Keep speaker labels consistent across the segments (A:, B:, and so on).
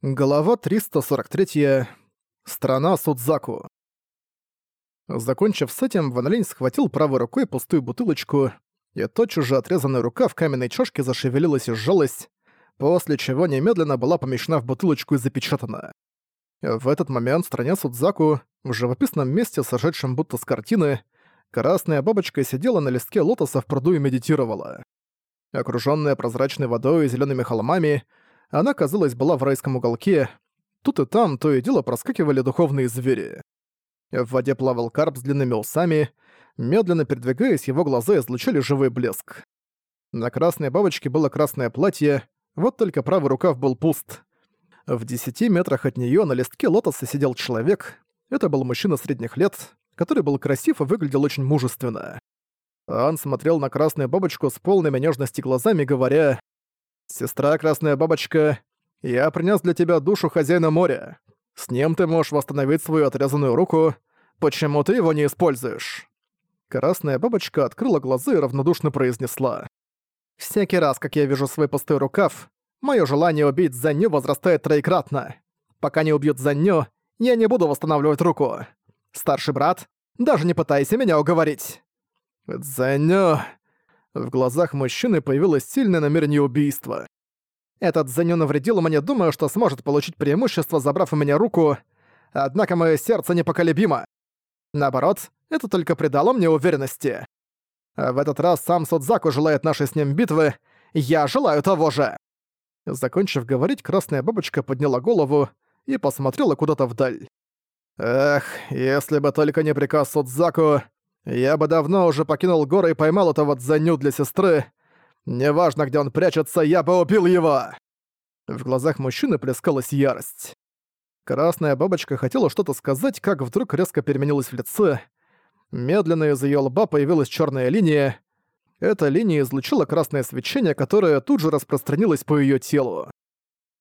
A: Глава 343. Страна Судзаку. Закончив с этим, Ван Линь схватил правой рукой пустую бутылочку, и тотчас же отрезанная рука в каменной чашке зашевелилась и сжалась, после чего немедленно была помещена в бутылочку и запечатана. В этот момент в стране Судзаку, в живописном месте, сошедшем будто с картины, красная бабочка сидела на листке лотоса в пруду и медитировала. Окружённая прозрачной водой и зелёными холмами, она, казалось, была в райском уголке. Тут и там то и дело проскакивали духовные звери. В воде плавал карп с длинными усами. Медленно передвигаясь, его глаза излучали живой блеск. На красной бабочке было красное платье, вот только правый рукав был пуст. В десяти метрах от неё на листке лотоса сидел человек. Это был мужчина средних лет, который был красив и выглядел очень мужественно. Он смотрел на красную бабочку с полными нежности глазами, говоря «Сестра Красная Бабочка, я принес для тебя душу хозяина моря. С ним ты можешь восстановить свою отрезанную руку. Почему ты его не используешь?» Красная Бабочка открыла глаза и равнодушно произнесла. «Всякий раз, как я вижу свой пустой рукав, мое желание убить Заню возрастает троекратно. Пока не убьют Заню, я не буду восстанавливать руку. Старший брат, даже не пытайся меня уговорить». «Заню...» В глазах мужчины появилось сильное намерение убийства. Этот Зеню навредил мне, думаю, что сможет получить преимущество, забрав у меня руку, однако мое сердце непоколебимо. Наоборот, это только придало мне уверенности. В этот раз сам Судзаку желает нашей с ним битвы, я желаю того же. Закончив говорить, красная бабочка подняла голову и посмотрела куда-то вдаль. Эх, если бы только не приказ Судзаку, я бы давно уже покинул горы и поймал этого Дзаню для сестры. Неважно, где он прячется, я бы убил его!» В глазах мужчины плескалась ярость. Красная бабочка хотела что-то сказать, как вдруг резко переменилась в лице. Медленно из её лба появилась чёрная линия. Эта линия излучила красное свечение, которое тут же распространилось по её телу.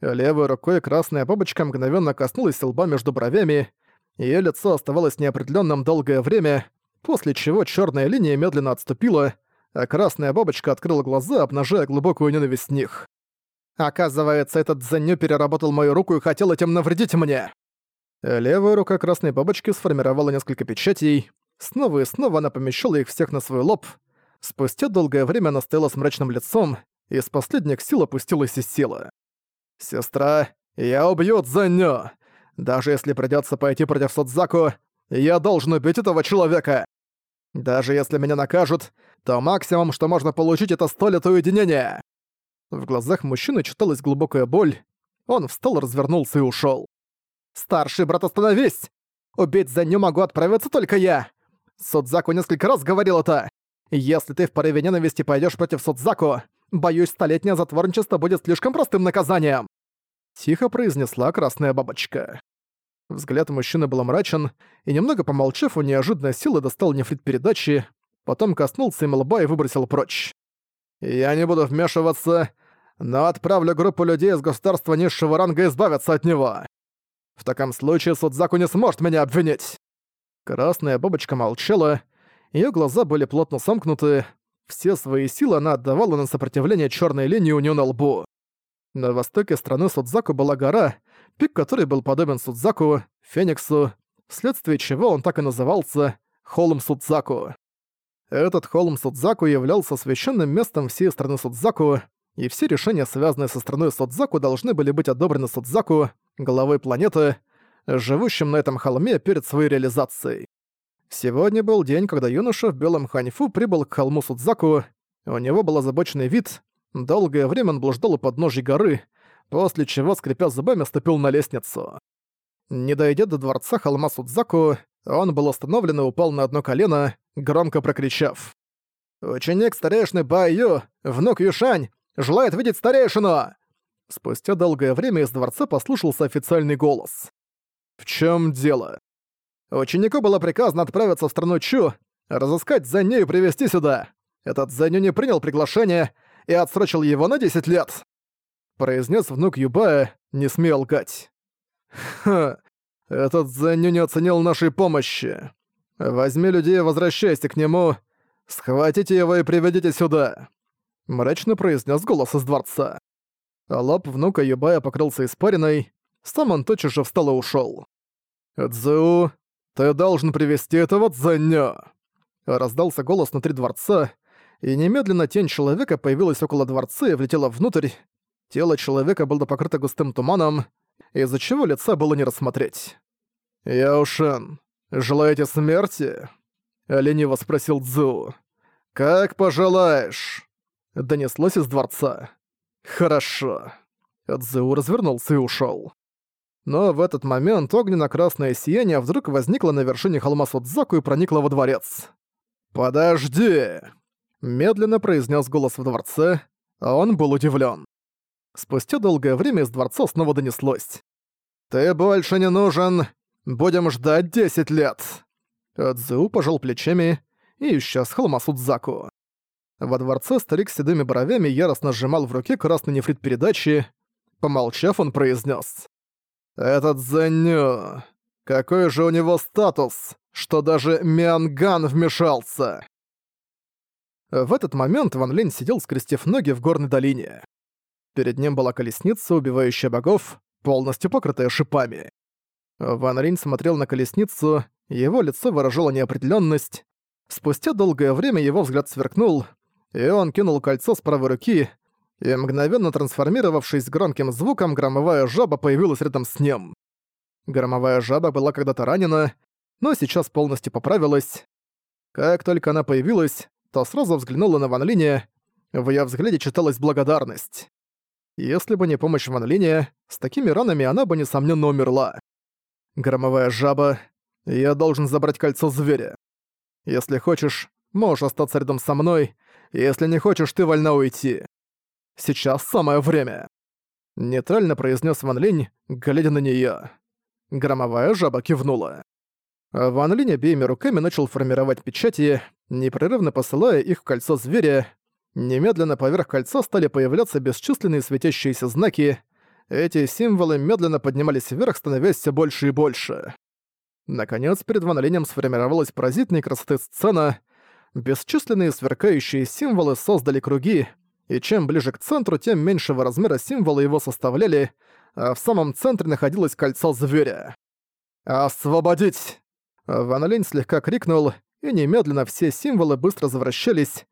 A: Левой рукой красная бабочка мгновенно коснулась лба между бровями, её лицо оставалось неопределённым долгое время, после чего черная линия медленно отступила, а красная бабочка открыла глаза, обнажая глубокую ненависть в них. «Оказывается, этот Зеню переработал мою руку и хотел этим навредить мне!» Левая рука красной бабочки сформировала несколько печатей. Снова и снова она помещала их всех на свой лоб. Спустя долгое время она стояла с мрачным лицом, и с последних сил опустилась из силы. «Сестра, я убью Дзеню! Даже если придётся пойти против Судзаку, я должен убить этого человека. Даже если меня накажут, то максимум, что можно получить, это сто лет уединения. В глазах мужчины читалась глубокая боль. Он встал, развернулся и ушел. «Старший брат, остановись! Убить за ним могу отправиться только я! Судзаку несколько раз говорил это! Если ты в порыве ненависти пойдешь против Судзаку, боюсь, столетнее затворничество будет слишком простым наказанием!» Тихо произнесла красная бабочка. Взгляд мужчины был мрачен, и немного помолчав, у неожиданной силы достал нефрит передачи, потом коснулся им лба и выбросил прочь. «Я не буду вмешиваться, но отправлю группу людей из государства низшего ранга избавиться от него. В таком случае Судзаку не сможет меня обвинить». Красная бабочка молчала, ее глаза были плотно сомкнуты, все свои силы она отдавала на сопротивление черной линии у нее на лбу. На востоке страны Судзаку была гора, пик которой был подобен Судзаку, Фениксу, вследствие чего он так и назывался Холм Судзаку. Этот холм Судзаку являлся священным местом всей страны Судзаку, и все решения, связанные со страной Судзаку, должны были быть одобрены Судзаку, главой планеты, живущим на этом холме перед своей реализацией. Сегодня был день, когда юноша в белом ханьфу прибыл к холму Судзаку, у него был озабоченный вид, долгое время он блуждал у подножья горы, после чего, скрипя зубами, ступил на лестницу. Не дойдя до дворца холма Судзаку, он был остановлен и упал на одно колено, громко прокричав. «Ученик старейшины Баю, внук Юшань, желает видеть старейшину!» Спустя долгое время из дворца послушался официальный голос. «В чем дело?» Ученику было приказано отправиться в страну Чу, разыскать Заню и привести сюда. Этот Заню не принял приглашение и отсрочил его на 10 лет произнес внук Юбая, не смел лгать. «Ха, этот Зеню не оценил нашей помощи. Возьми людей и возвращайся к нему, схватите его и приведите сюда», — мрачно произнес голос из дворца. Лоб внука Юбая покрылся испариной, Сам он тотчас же встал и ушёл. «Цзу, ты должен привести этого Цзэньо!» Раздался голос внутри дворца, и немедленно тень человека появилась около дворца и влетела внутрь. Тело человека было покрыто густым туманом, из-за чего лица было не рассмотреть. «Яушен, желаете смерти?» — лениво спросил Цзу. «Как пожелаешь!» — донеслось из дворца. «Хорошо». Цзу развернулся и ушёл. Но в этот момент огненно-красное сияние вдруг возникло на вершине холма Судзаку и проникло во дворец. «Подожди!» — медленно произнес голос в дворце, а он был удивлен. Спустя долгое время из дворца снова донеслось. «Ты больше не нужен! Будем ждать десять лет!» Цзу пожал плечами и исчез холма Судзаку. Во дворце старик с седыми бровями яростно сжимал в руке красный нефрит передачи. Помолчав, он произнес: «Этот Зеню... Какой же у него статус, что даже Мианган вмешался?» В этот момент Ван Линь сидел, скрестив ноги в горной долине. Перед ним была колесница, убивающая богов, полностью покрытая шипами. Ван Линь смотрел на колесницу, его лицо выражало неопределенность. Спустя долгое время его взгляд сверкнул, и он кинул кольцо с правой руки, и мгновенно трансформировавшись громким звуком, громовая жаба появилась рядом с ним. Громовая жаба была когда-то ранена, но сейчас полностью поправилась. Как только она появилась, то сразу взглянула на Ван Линя, в её взгляде читалась благодарность. Если бы не помощь Ван Линя, с такими ранами она бы, несомненно, умерла. Громовая жаба, я должен забрать кольцо зверя. Если хочешь, можешь остаться рядом со мной, если не хочешь, ты вольна уйти. Сейчас самое время!» Нейтрально произнес Ван Линь, глядя на неё. Громовая жаба кивнула. Ван Линь обеими руками начал формировать печати, непрерывно посылая их в кольцо зверя. Немедленно поверх кольца стали появляться бесчисленные светящиеся знаки. Эти символы медленно поднимались вверх, становясь все больше и больше. Наконец, перед Ван Линем сформировалась поразительной красоты сцена. Бесчисленные сверкающие символы создали круги, и чем ближе к центру, тем меньшего размера символы его составляли, а в самом центре находилось кольцо зверя. «Освободить!» Ван слегка крикнул, и немедленно все символы быстро завращались.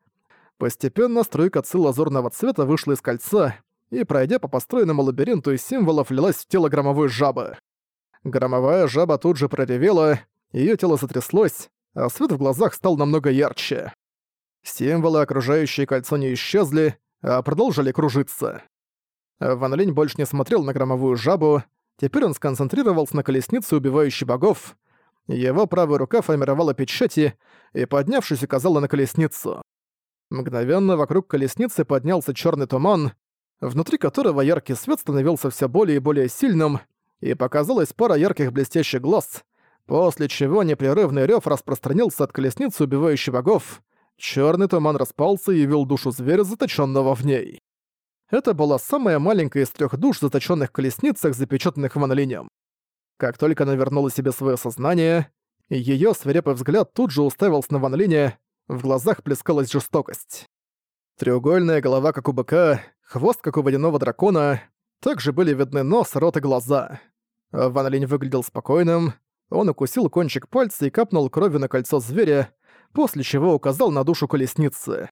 A: Постепенно струйка ци лазурного цвета вышла из кольца и, пройдя по построенному лабиринту из символов, влилась в тело громовой жабы. Громовая жаба тут же проревела, её тело затряслось, а свет в глазах стал намного ярче. Символы, окружающие кольцо, не исчезли, а продолжили кружиться. Ван Линь больше не смотрел на громовую жабу, теперь он сконцентрировался на колеснице, убивающей богов. Его правая рука формировала печати и, поднявшись, указала на колесницу. Мгновенно вокруг колесницы поднялся черный туман, внутри которого яркий свет становился все более и более сильным, и показалась пара ярких блестящих глаз, после чего непрерывный рев распространился от колесницы, убивающей богов. Черный туман распался и явил душу зверя, заточенного в ней. Это была самая маленькая из трех душ, заточенных в колесницах, запечатанных Линем. Как только она вернула себе свое сознание, ее свирепый взгляд тут же уставился на Ван в глазах плескалась жестокость. Треугольная голова, как у быка, хвост, как у водяного дракона, также были видны нос, рот и глаза. Ван Линь выглядел спокойным, он укусил кончик пальца и капнул кровью на кольцо зверя, после чего указал на душу колесницы.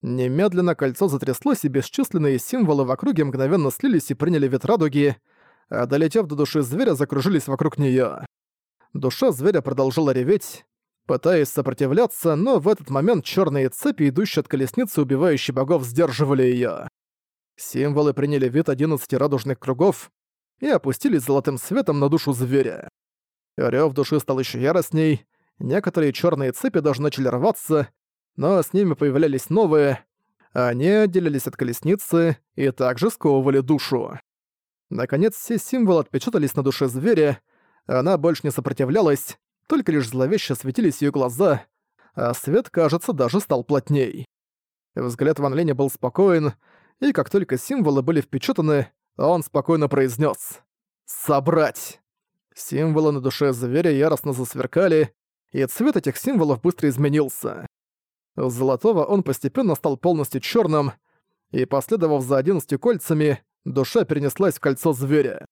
A: Немедленно кольцо затряслось, и бесчисленные символы в округе мгновенно слились и приняли вид радуги, а долетев до души зверя, закружились вокруг неё. Душа зверя продолжала реветь, пытаясь сопротивляться, но в этот момент чёрные цепи, идущие от колесницы, убивающие богов, сдерживали её. Символы приняли вид одиннадцати радужных кругов и опустились золотым светом на душу зверя. Рёв души стал ещё яростней, Некоторые черные цепи даже начали рваться, но с ними появлялись новые. Они отделились от колесницы и также сковывали душу. Наконец, все символы отпечатались на душе зверя, она больше не сопротивлялась, только лишь зловеще светились ее глаза, а свет, кажется, даже стал плотней. Взгляд Ван Линя был спокоен, и как только символы были впечатаны, он спокойно произнес: «Собрать!». Символы на душе зверя яростно засверкали, и цвет этих символов быстро изменился. Золотого он постепенно стал полностью черным, и, последовав за одиннадцатью кольцами, душа перенеслась в кольцо зверя.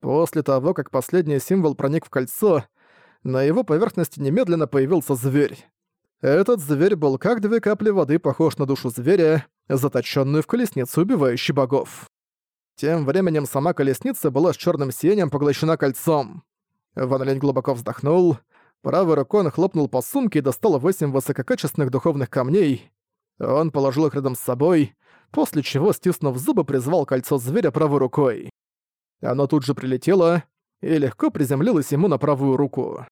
A: После того, как последний символ проник в кольцо, на его поверхности немедленно появился зверь. Этот зверь был как две капли воды похож на душу зверя, заточенную в колесницу убивающей богов. Тем временем сама колесница была с черным сиянием поглощена кольцом. Ван Линь глубоко вздохнул, правой рукой он хлопнул по сумке и достал восемь высококачественных духовных камней. Он положил их рядом с собой, после чего, стиснув зубы, призвал кольцо зверя правой рукой. Оно тут же прилетело и легко приземлилось ему на правую руку.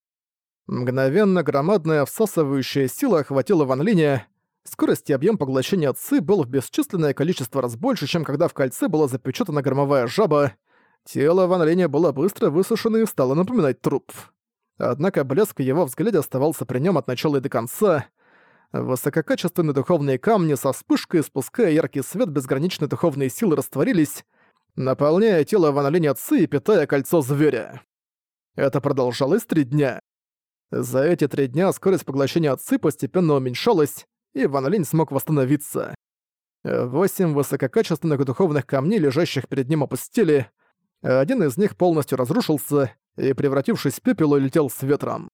A: Мгновенно громадная всасывающая сила охватила Ван Линя. Скорость и объем поглощения ци был в бесчисленное количество раз больше, чем когда в кольце была запечатана громовая жаба. Тело Ван Линя было быстро высушено и стало напоминать труп. Однако блеск в его взгляде оставался при нем от начала и до конца. Высококачественные духовные камни со вспышкой, спуская яркий свет безграничной духовной силы, растворились, наполняя тело Ван Линя ци и питая кольцо зверя. Это продолжалось три дня. За эти три дня скорость поглощения отцы постепенно уменьшалась, и Ван смог восстановиться. Восемь высококачественных духовных камней, лежащих перед ним, опустили. Один из них полностью разрушился и, превратившись в пепел, улетел с ветром.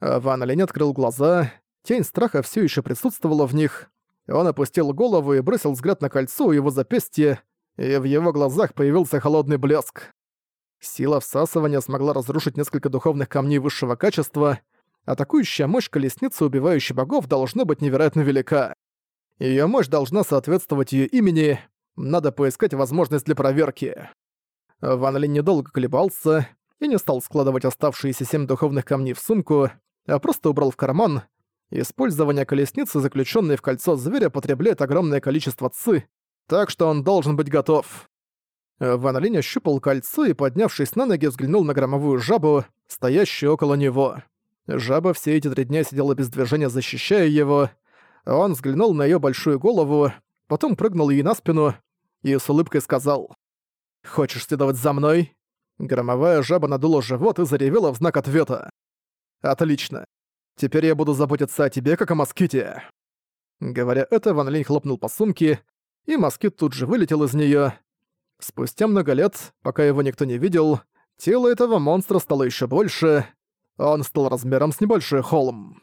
A: Ван Линь открыл глаза, тень страха все еще присутствовала в них. Он опустил голову и бросил взгляд на кольцо у его запястья, и в его глазах появился холодный блеск. Сила всасывания смогла разрушить несколько духовных камней высшего качества, атакующая мощь колесницы, убивающей богов, должна быть невероятно велика. Её мощь должна соответствовать её имени, надо поискать возможность для проверки. Ван Линь недолго колебался и не стал складывать оставшиеся семь духовных камней в сумку, а просто убрал в карман. Использование колесницы, заключенной в кольцо зверя, потребляет огромное количество ци, так что он должен быть готов. Ван Линь ощупал кольцо и, поднявшись на ноги, взглянул на громовую жабу, стоящую около него. Жаба все эти три дня сидела без движения, защищая его. Он взглянул на её большую голову, потом прыгнул ей на спину и с улыбкой сказал «Хочешь следовать за мной?» Громовая жаба надула живот и заревела в знак ответа. «Отлично. Теперь я буду заботиться о тебе, как о моските». Говоря это, Ван Линь хлопнул по сумке, и москит тут же вылетел из неё. Спустя много лет, пока его никто не видел, тело этого монстра стало еще больше. Он стал размером с небольшой холм.